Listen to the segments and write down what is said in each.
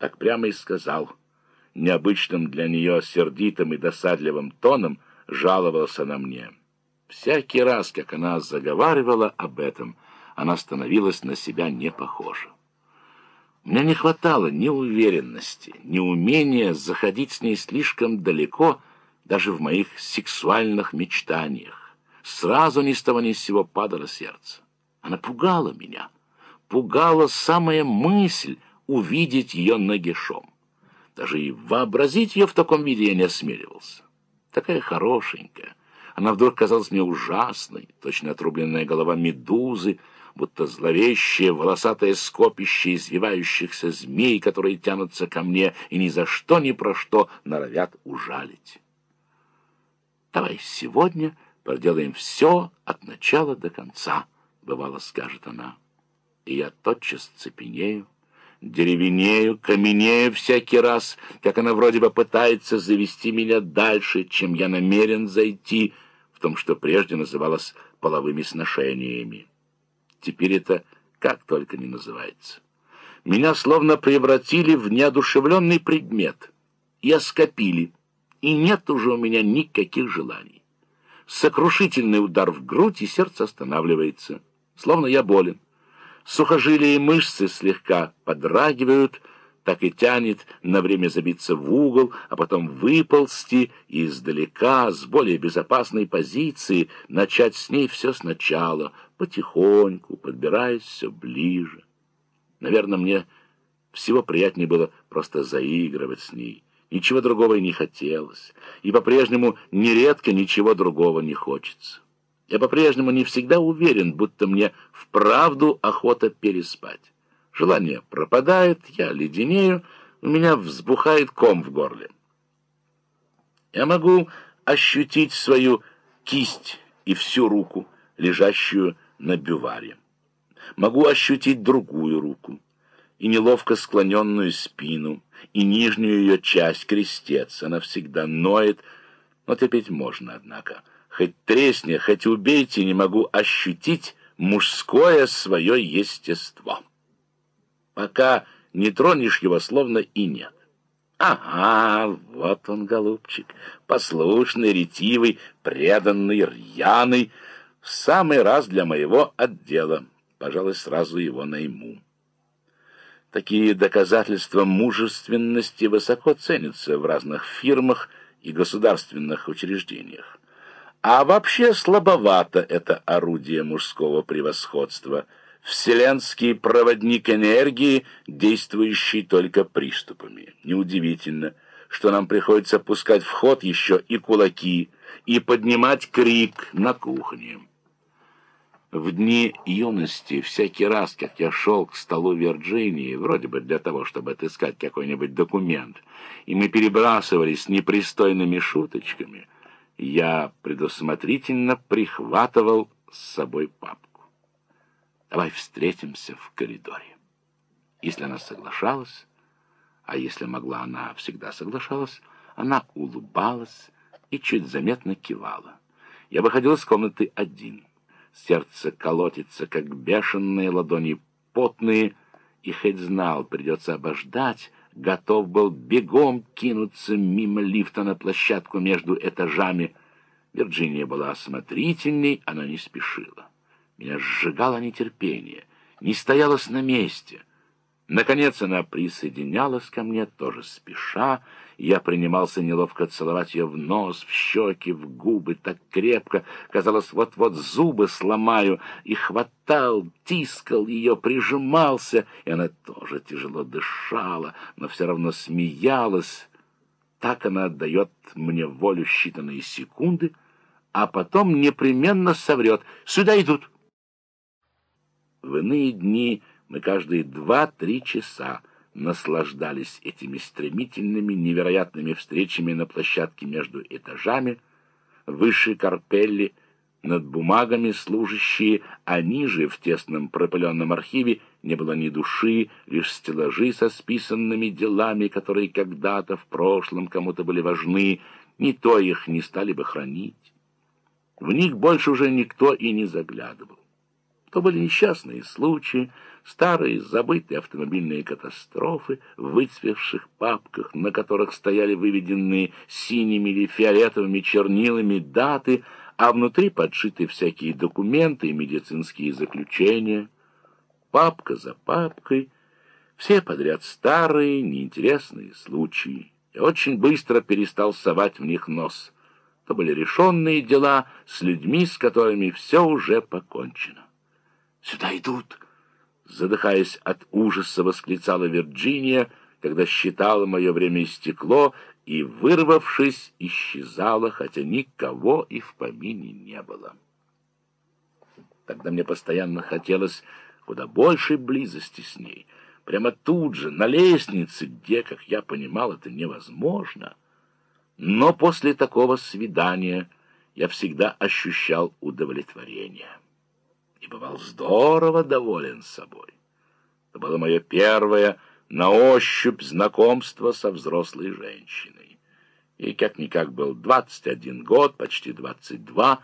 так прямо и сказал. Необычным для нее сердитым и досадливым тоном жаловался на мне. Всякий раз, как она заговаривала об этом, она становилась на себя не похожа. Мне не хватало ни уверенности, ни умения заходить с ней слишком далеко, даже в моих сексуальных мечтаниях. Сразу ни с того ни с сего падало сердце. Она пугала меня. Пугала самая мысль увидеть ее нагишом. Даже и вообразить ее в таком виде я не осмеливался. Такая хорошенькая. Она вдруг казалась мне ужасной, точно отрубленная голова медузы, будто зловещее волосатое скопище извивающихся змей, которые тянутся ко мне и ни за что ни про что норовят ужалить. «Давай сегодня проделаем все от начала до конца», — бывало скажет она. И я тотчас цепенею, деревенею, каменею всякий раз, как она вроде бы пытается завести меня дальше, чем я намерен зайти, в том, что прежде называлось половыми сношениями. Теперь это как только не называется. Меня словно превратили в неодушевленный предмет и оскопили, и нет уже у меня никаких желаний. Сокрушительный удар в грудь, и сердце останавливается, словно я болен. Сухожилия и мышцы слегка подрагивают, так и тянет на время забиться в угол, а потом выползти и издалека, с более безопасной позиции, начать с ней все сначала, потихоньку, подбираясь все ближе. Наверное, мне всего приятнее было просто заигрывать с ней. Ничего другого и не хотелось, и по-прежнему нередко ничего другого не хочется. Я по-прежнему не всегда уверен, будто мне вправду охота переспать. Желание пропадает, я леденею, у меня взбухает ком в горле. Я могу ощутить свою кисть и всю руку, лежащую на бюваре. Могу ощутить другую руку, и неловко склоненную спину, и нижнюю ее часть, крестец. Она всегда ноет, но терпеть можно, однако. Хоть тресни, хоть убейте, не могу ощутить мужское свое естество. Пока не тронешь его, словно и нет. Ага, вот он, голубчик, послушный, ретивый, преданный, рьяный, в самый раз для моего отдела. Пожалуй, сразу его найму. Такие доказательства мужественности высоко ценятся в разных фирмах и государственных учреждениях. А вообще слабовато это орудие мужского превосходства, вселенский проводник энергии, действующий только приступами. Неудивительно, что нам приходится пускать в ход еще и кулаки, и поднимать крик на кухне. В дни юности, всякий раз, как я шел к столу Вирджинии, вроде бы для того, чтобы отыскать какой-нибудь документ, и мы перебрасывались непристойными шуточками, я предусмотрительно прихватывал с собой папку. Давай встретимся в коридоре. Если она соглашалась, а если могла, она всегда соглашалась, она улыбалась и чуть заметно кивала. Я выходил из комнаты один — Сердце колотится, как бешеные ладони потные, и хоть знал, придется обождать, готов был бегом кинуться мимо лифта на площадку между этажами. Вирджиния была осмотрительней, она не спешила. Меня сжигало нетерпение, не стоялась на месте — Наконец она присоединялась ко мне, тоже спеша, я принимался неловко целовать ее в нос, в щеки, в губы так крепко, казалось, вот-вот зубы сломаю, и хватал, тискал ее, прижимался, и она тоже тяжело дышала, но все равно смеялась. Так она отдает мне волю считанные секунды, а потом непременно соврет «Сюда идут!» В иные дни мы каждые два-три часа наслаждались этими стремительными, невероятными встречами на площадке между этажами, выше Карпелли, над бумагами служащие, а ниже, в тесном пропыленном архиве, не было ни души, лишь стеллажи со списанными делами, которые когда-то в прошлом кому-то были важны, ни то их не стали бы хранить. В них больше уже никто и не заглядывал. То были несчастные случаи, старые забытые автомобильные катастрофы в выцвевших папках, на которых стояли выведенные синими или фиолетовыми чернилами даты, а внутри подшиты всякие документы и медицинские заключения. Папка за папкой, все подряд старые, неинтересные случаи. Я очень быстро перестал совать в них нос. То были решенные дела с людьми, с которыми все уже покончено. «Сюда идут!» Задыхаясь от ужаса, восклицала Вирджиния, когда считала мое время истекло, и, вырвавшись, исчезала, хотя никого и в помине не было. Тогда мне постоянно хотелось куда большей близости с ней, прямо тут же, на лестнице, где, как я понимал, это невозможно. Но после такого свидания я всегда ощущал удовлетворение и бывал здорово доволен собой. Это было мое первое на ощупь знакомство со взрослой женщиной. И как-никак был 21 год, почти 22,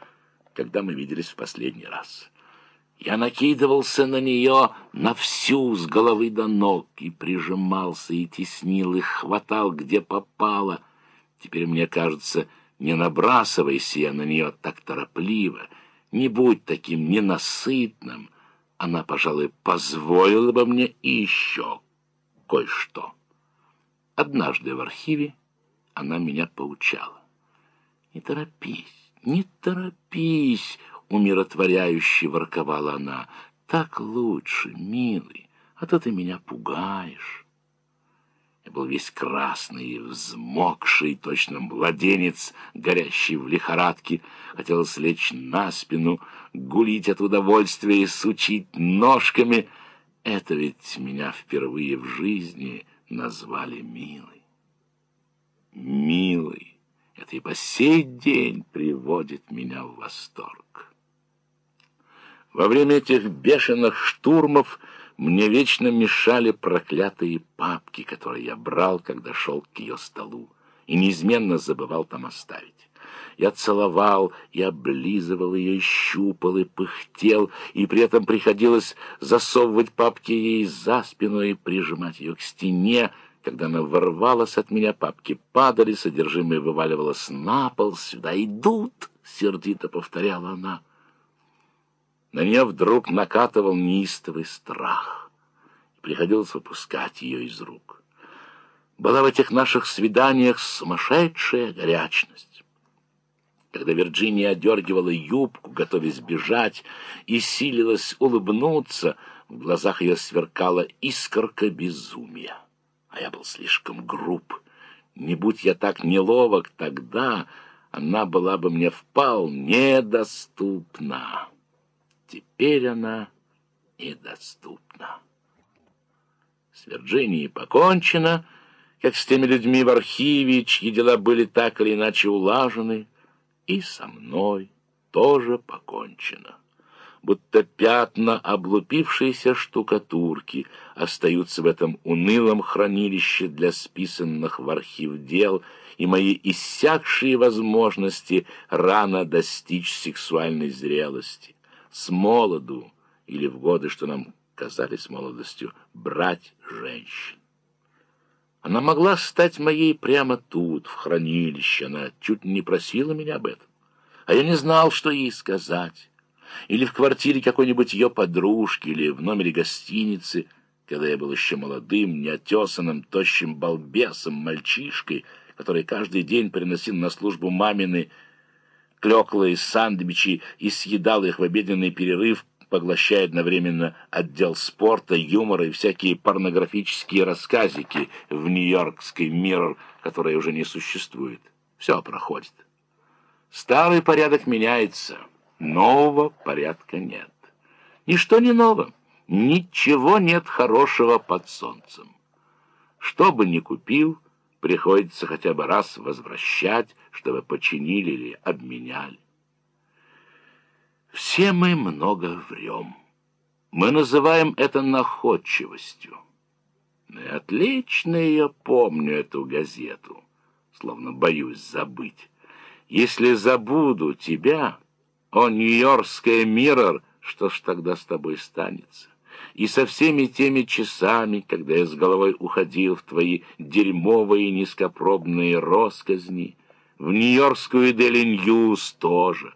когда мы виделись в последний раз. Я накидывался на нее на всю с головы до ног и прижимался, и теснил, и хватал, где попало. Теперь мне кажется, не набрасывайся я на нее так торопливо — не будь таким ненасытным, она, пожалуй, позволила бы мне еще кое-что. Однажды в архиве она меня поучала. «Не торопись, не торопись!» — умиротворяюще ворковала она. «Так лучше, милый, а то ты меня пугаешь». Я был весь красный взмокший, точно младенец, горящий в лихорадке. Хотелось лечь на спину, гулить от удовольствия и сучить ножками. Это ведь меня впервые в жизни назвали милой. Милый. Это и по сей день приводит меня в восторг. Во время этих бешеных штурмов мне вечно мешали проклятые папки, которые я брал, когда шел к ее столу, и неизменно забывал там оставить. Я целовал и облизывал ее, щупал и пыхтел, и при этом приходилось засовывать папки ей за спину и прижимать ее к стене. Когда она ворвалась от меня, папки падали, содержимое вываливалось на пол. «Сюда идут!» — сердито повторяла она. На нее вдруг накатывал неистовый страх. Приходилось выпускать ее из рук. Была в этих наших свиданиях сумасшедшая горячность. Когда Вирджиния одергивала юбку, готовясь бежать, и силилась улыбнуться, в глазах ее сверкала искорка безумия. А я был слишком груб. Не будь я так неловок тогда, она была бы мне вполне доступна. Теперь она недоступна. С Вирджинией покончено, как с теми людьми в архиве, чьи дела были так или иначе улажены, и со мной тоже покончено. Будто пятна облупившейся штукатурки остаются в этом унылом хранилище для списанных в архив дел, и мои иссякшие возможности рано достичь сексуальной зрелости с молоду или в годы, что нам казались молодостью, брать женщин. Она могла стать моей прямо тут, в хранилище. Она чуть не просила меня об этом. А я не знал, что ей сказать. Или в квартире какой-нибудь ее подружки, или в номере гостиницы, когда я был еще молодым, неотесанным, тощим балбесом, мальчишкой, который каждый день приносил на службу мамины клеклые сандвичи и съедал их в обеденный перерыв, поглощая одновременно отдел спорта, юмора и всякие порнографические рассказики в нью-йоркской «Миррор», которая уже не существует. Все проходит. Старый порядок меняется, нового порядка нет. Ничто не ново, ничего нет хорошего под солнцем. Что бы ни купил, приходится хотя бы раз возвращать, чтобы починили или обменяли. Все мы много врем. Мы называем это находчивостью. Но я отлично ее помню, эту газету, словно боюсь забыть. Если забуду тебя, о, Нью-Йоркская Миррор, Что ж тогда с тобой станется? И со всеми теми часами, когда я с головой уходил в твои дерьмовые низкопробные росказни, в Нью-Йоркскую Daily News тоже —